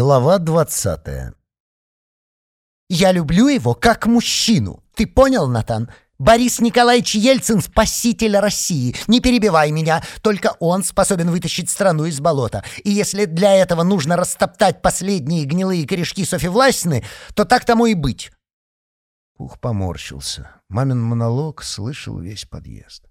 Глава двадцатая «Я люблю его как мужчину. Ты понял, Натан? Борис Николаевич Ельцин — спаситель России. Не перебивай меня. Только он способен вытащить страну из болота. И если для этого нужно растоптать последние гнилые корешки Софьи Власьны, то так тому и быть». Пух поморщился. Мамин монолог слышал весь подъезд.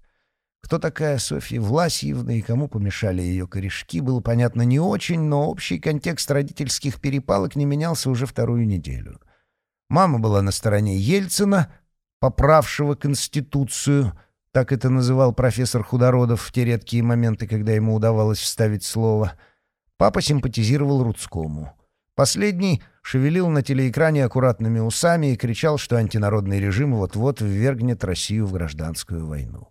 Кто такая Софья Власьевна и кому помешали ее корешки, было понятно не очень, но общий контекст родительских перепалок не менялся уже вторую неделю. Мама была на стороне Ельцина, поправшего Конституцию, так это называл профессор Худородов в те редкие моменты, когда ему удавалось вставить слово. Папа симпатизировал Рудскому. Последний шевелил на телеэкране аккуратными усами и кричал, что антинародный режим вот-вот ввергнет Россию в гражданскую войну.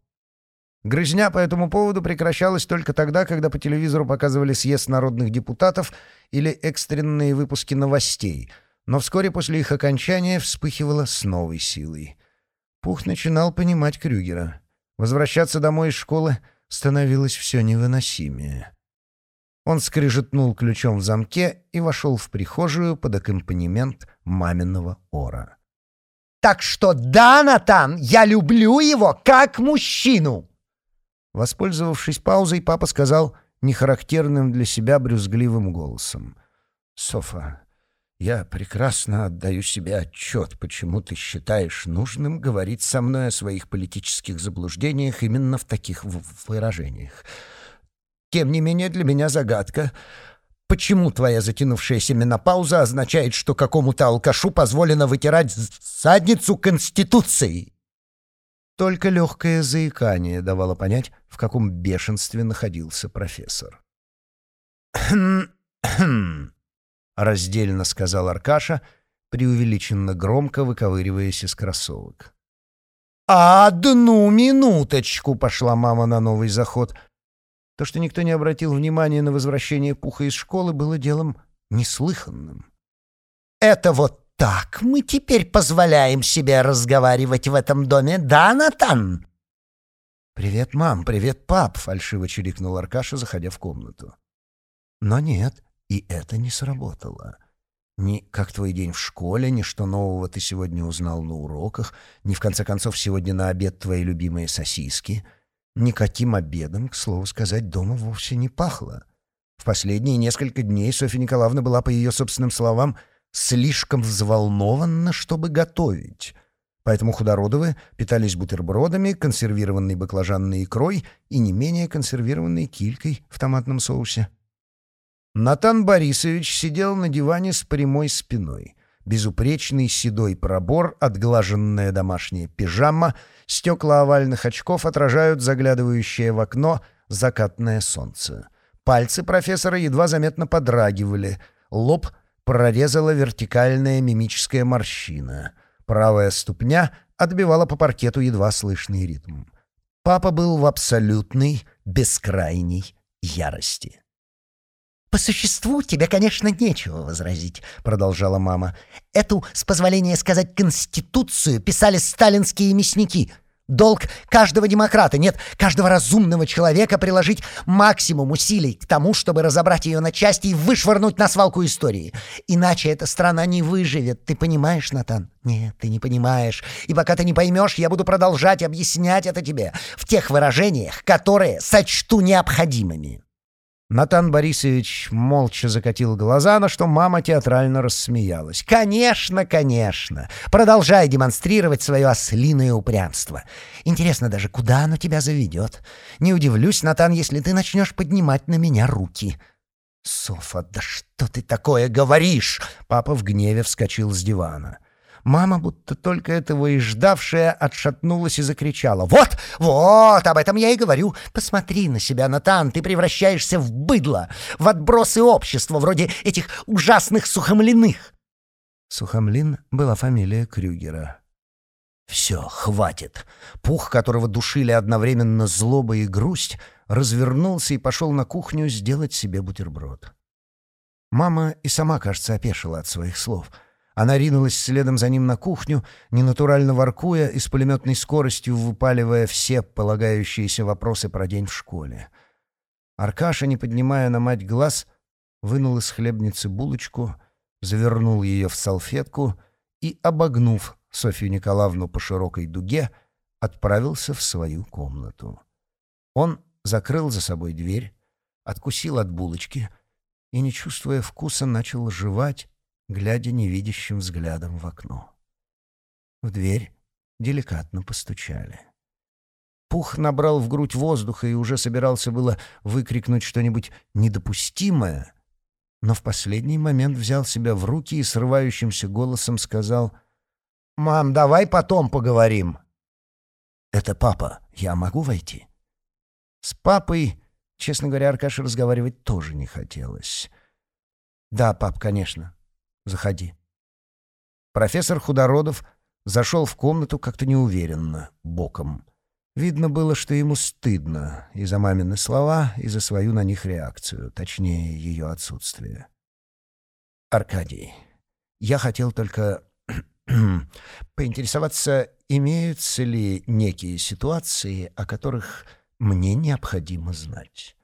Грызня по этому поводу прекращалась только тогда, когда по телевизору показывали съезд народных депутатов или экстренные выпуски новостей, но вскоре после их окончания вспыхивала с новой силой. Пух начинал понимать Крюгера. Возвращаться домой из школы становилось все невыносимее. Он скрижетнул ключом в замке и вошел в прихожую под аккомпанемент маминого ора. «Так что да, Натан, я люблю его как мужчину!» Воспользовавшись паузой, папа сказал нехарактерным для себя брюзгливым голосом. «Софа, я прекрасно отдаю себе отчет, почему ты считаешь нужным говорить со мной о своих политических заблуждениях именно в таких выражениях. Тем не менее, для меня загадка, почему твоя затянувшаяся менопауза означает, что какому-то алкашу позволено вытирать задницу Конституцией?» Только легкое заикание давало понять, в каком бешенстве находился профессор. «Хм-хм», — раздельно сказал Аркаша, преувеличенно громко выковыриваясь из кроссовок. «Одну минуточку!» — пошла мама на новый заход. То, что никто не обратил внимания на возвращение Пуха из школы, было делом неслыханным. «Это вот так мы теперь позволяем себе разговаривать в этом доме, да, Натан?» «Привет, мам, привет, пап!» — фальшиво чирикнул Аркаша, заходя в комнату. Но нет, и это не сработало. Ни как твой день в школе, ни что нового ты сегодня узнал на уроках, ни, в конце концов, сегодня на обед твои любимые сосиски. Никаким обедом, к слову сказать, дома вовсе не пахло. В последние несколько дней Софья Николаевна была, по ее собственным словам, слишком взволнованна, чтобы готовить. Поэтому худородовы питались бутербродами, консервированной баклажанной икрой и не менее консервированной килькой в томатном соусе. Натан Борисович сидел на диване с прямой спиной. Безупречный седой пробор, отглаженная домашняя пижама, стекла овальных очков отражают заглядывающее в окно закатное солнце. Пальцы профессора едва заметно подрагивали, лоб прорезала вертикальная мимическая морщина. Правая ступня отбивала по паркету едва слышный ритм. Папа был в абсолютной, бескрайней ярости. «По существу тебе, конечно, нечего возразить», — продолжала мама. «Эту, с позволения сказать, конституцию писали сталинские мясники. Долг каждого демократа, нет, каждого разумного человека приложить максимум усилий к тому, чтобы разобрать ее на части и вышвырнуть на свалку истории. Иначе эта страна не выживет, ты понимаешь, Натан? Нет, ты не понимаешь. И пока ты не поймешь, я буду продолжать объяснять это тебе в тех выражениях, которые сочту необходимыми. Натан Борисович молча закатил глаза, на что мама театрально рассмеялась. «Конечно, конечно! Продолжай демонстрировать свое ослиное упрямство. Интересно даже, куда оно тебя заведет? Не удивлюсь, Натан, если ты начнешь поднимать на меня руки». «Софа, да что ты такое говоришь?» Папа в гневе вскочил с дивана. Мама, будто только этого и ждавшая, отшатнулась и закричала. «Вот, вот, об этом я и говорю. Посмотри на себя, Натан, ты превращаешься в быдло, в отбросы общества, вроде этих ужасных сухомлиных». Сухомлин была фамилия Крюгера. Все, хватит. Пух, которого душили одновременно злоба и грусть, развернулся и пошел на кухню сделать себе бутерброд. Мама и сама, кажется, опешила от своих слов — она ринулась следом за ним на кухню, ненатурально воркуя и с пулеметной скоростью выпаливая все полагающиеся вопросы про день в школе. Аркаша, не поднимая на мать глаз, вынул из хлебницы булочку, завернул ее в салфетку и, обогнув Софью Николаевну по широкой дуге, отправился в свою комнату. Он закрыл за собой дверь, откусил от булочки и, не чувствуя вкуса, начал жевать, глядя невидящим взглядом в окно. В дверь деликатно постучали. Пух набрал в грудь воздуха и уже собирался было выкрикнуть что-нибудь недопустимое, но в последний момент взял себя в руки и срывающимся голосом сказал «Мам, давай потом поговорим». «Это папа. Я могу войти?» С папой, честно говоря, Аркаше разговаривать тоже не хотелось. «Да, пап, конечно. Заходи». Профессор Худородов зашел в комнату как-то неуверенно, боком. Видно было, что ему стыдно и за мамины слова, и за свою на них реакцию, точнее, ее отсутствие. «Аркадий, я хотел только поинтересоваться, имеются ли некие ситуации, о которых мне необходимо знать.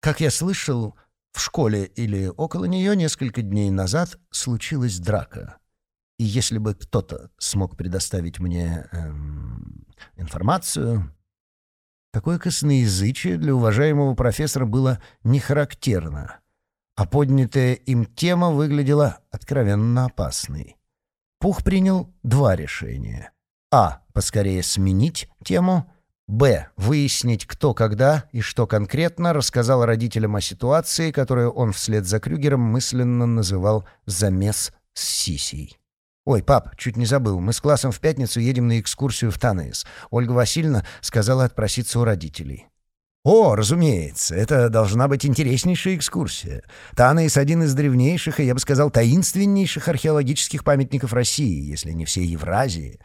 Как я слышал, в школе или около нее несколько дней назад случилась драка. И если бы кто-то смог предоставить мне эм, информацию... Такое косноязычие для уважаемого профессора было не характерно, а поднятая им тема выглядела откровенно опасной. Пух принял два решения. А. Поскорее сменить тему. Б. Выяснить, кто когда и что конкретно рассказал родителям о ситуации, которую он вслед за Крюгером мысленно называл «замес с Сисей». «Ой, пап, чуть не забыл. Мы с классом в пятницу едем на экскурсию в Танеис. Ольга Васильевна сказала отпроситься у родителей». «О, разумеется, это должна быть интереснейшая экскурсия. Танеис — один из древнейших и, я бы сказал, таинственнейших археологических памятников России, если не всей Евразии».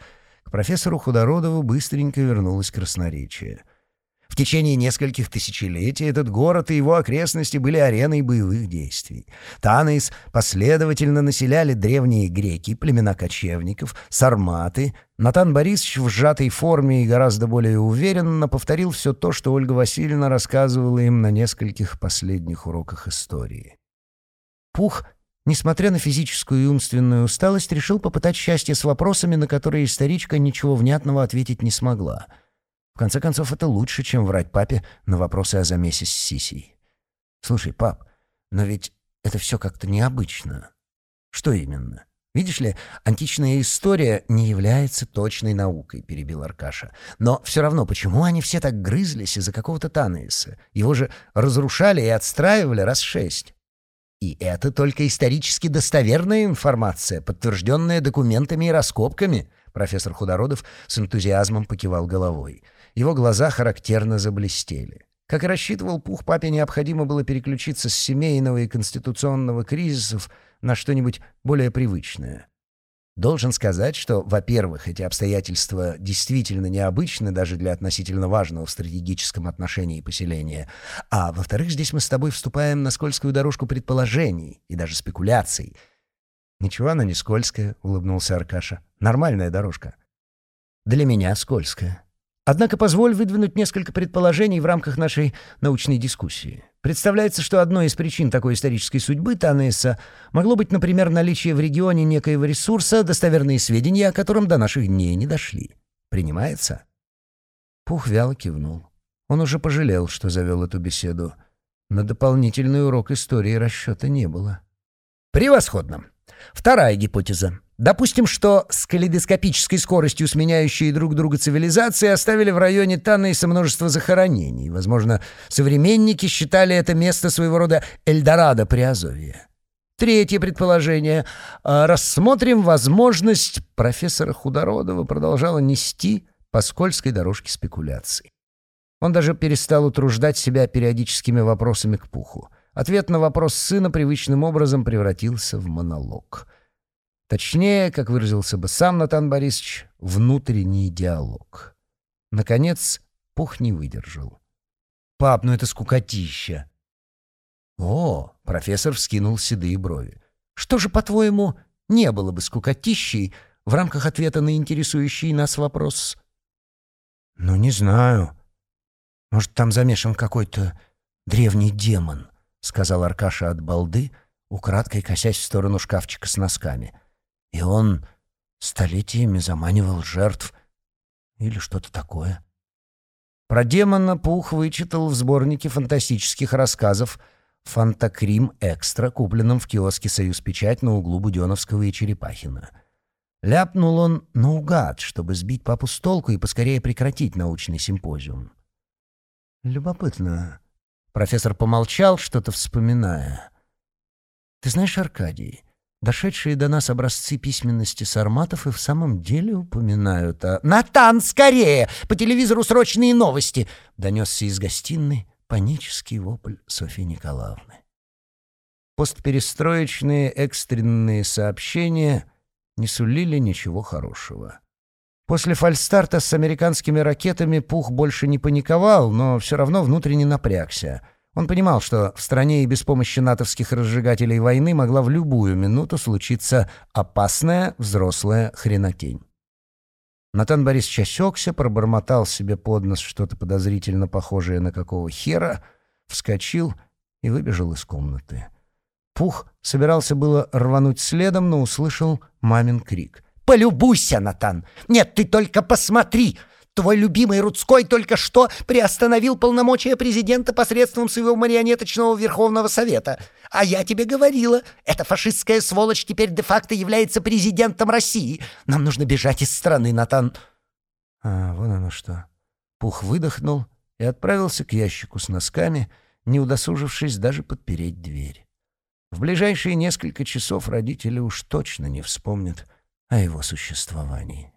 К профессору Худородову быстренько вернулось красноречие. В течение нескольких тысячелетий этот город и его окрестности были ареной боевых действий. Танейс последовательно населяли древние греки, племена кочевников, сарматы. Натан Борисович в сжатой форме и гораздо более уверенно повторил все то, что Ольга Васильевна рассказывала им на нескольких последних уроках истории. Пух, несмотря на физическую и умственную усталость, решил попытать счастье с вопросами, на которые историчка ничего внятного ответить не смогла — в конце концов, это лучше, чем врать папе на вопросы о замесе с Сисей. «Слушай, пап, но ведь это все как-то необычно». «Что именно?» «Видишь ли, античная история не является точной наукой», — перебил Аркаша. «Но все равно, почему они все так грызлись из-за какого-то Танаиса? Его же разрушали и отстраивали раз шесть». И это только исторически достоверная информация, подтвержденная документами и раскопками. Профессор Худородов с энтузиазмом покивал головой. Его глаза характерно заблестели. Как и рассчитывал Пух, папе необходимо было переключиться с семейного и конституционного кризисов на что-нибудь более привычное. Должен сказать, что, во-первых, эти обстоятельства действительно необычны даже для относительно важного в стратегическом отношении поселения, а, во-вторых, здесь мы с тобой вступаем на скользкую дорожку предположений и даже спекуляций. «Ничего она не скользкая», — улыбнулся Аркаша. «Нормальная дорожка». «Для меня скользкая», Однако позволь выдвинуть несколько предположений в рамках нашей научной дискуссии. Представляется, что одной из причин такой исторической судьбы Танеса могло быть, например, наличие в регионе некоего ресурса, достоверные сведения о котором до наших дней не дошли. Принимается? Пух вяло кивнул. Он уже пожалел, что завел эту беседу. На дополнительный урок истории расчета не было. «Превосходно! Вторая гипотеза. Допустим, что с калейдоскопической скоростью сменяющие друг друга цивилизации оставили в районе Таннейса множество захоронений. Возможно, современники считали это место своего рода Эльдорадо Приазовья. Третье предположение. А, рассмотрим возможность... Профессора Худородова продолжала нести по скользкой дорожке спекуляций. Он даже перестал утруждать себя периодическими вопросами к Пуху. Ответ на вопрос сына привычным образом превратился в монолог — Точнее, как выразился бы сам Натан Борисович, внутренний диалог. Наконец, Пух не выдержал. «Пап, ну это скукотища!» «О!» — профессор вскинул седые брови. «Что же, по-твоему, не было бы скукотищей в рамках ответа на интересующий нас вопрос?» «Ну, не знаю. Может, там замешан какой-то древний демон?» — сказал Аркаша от балды, украдкой косясь в сторону шкафчика с носками. «И он столетиями заманивал жертв или что-то такое». Про демона Пух вычитал в сборнике фантастических рассказов «Фантакрим Экстра», купленном в киоске «Союз Печать» на углу Буденовского и Черепахина. Ляпнул он наугад, чтобы сбить папу с толку и поскорее прекратить научный симпозиум. «Любопытно». Профессор помолчал, что-то вспоминая. «Ты знаешь, Аркадий, дошедшие до нас образцы письменности сарматов и в самом деле упоминают о... «Натан, скорее! По телевизору срочные новости!» — донесся из гостиной панический вопль Софьи Николаевны. Постперестроечные экстренные сообщения не сулили ничего хорошего. После фальстарта с американскими ракетами Пух больше не паниковал, но все равно внутренне напрягся. Он понимал, что в стране и без помощи натовских разжигателей войны могла в любую минуту случиться опасная взрослая хренотень. Натан Борисович осекся, пробормотал себе под нос что-то подозрительно похожее на какого хера, вскочил и выбежал из комнаты. Пух собирался было рвануть следом, но услышал мамин крик. Полюбуйся, Натан! Нет, ты только посмотри! Твой любимый Рудской только что приостановил полномочия президента посредством своего марионеточного Верховного Совета. А я тебе говорила, эта фашистская сволочь теперь де-факто является президентом России. Нам нужно бежать из страны, Натан. А, вон оно что. Пух выдохнул и отправился к ящику с носками, не удосужившись даже подпереть дверь. В ближайшие несколько часов родители уж точно не вспомнят, о его существовании.